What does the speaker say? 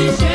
decision.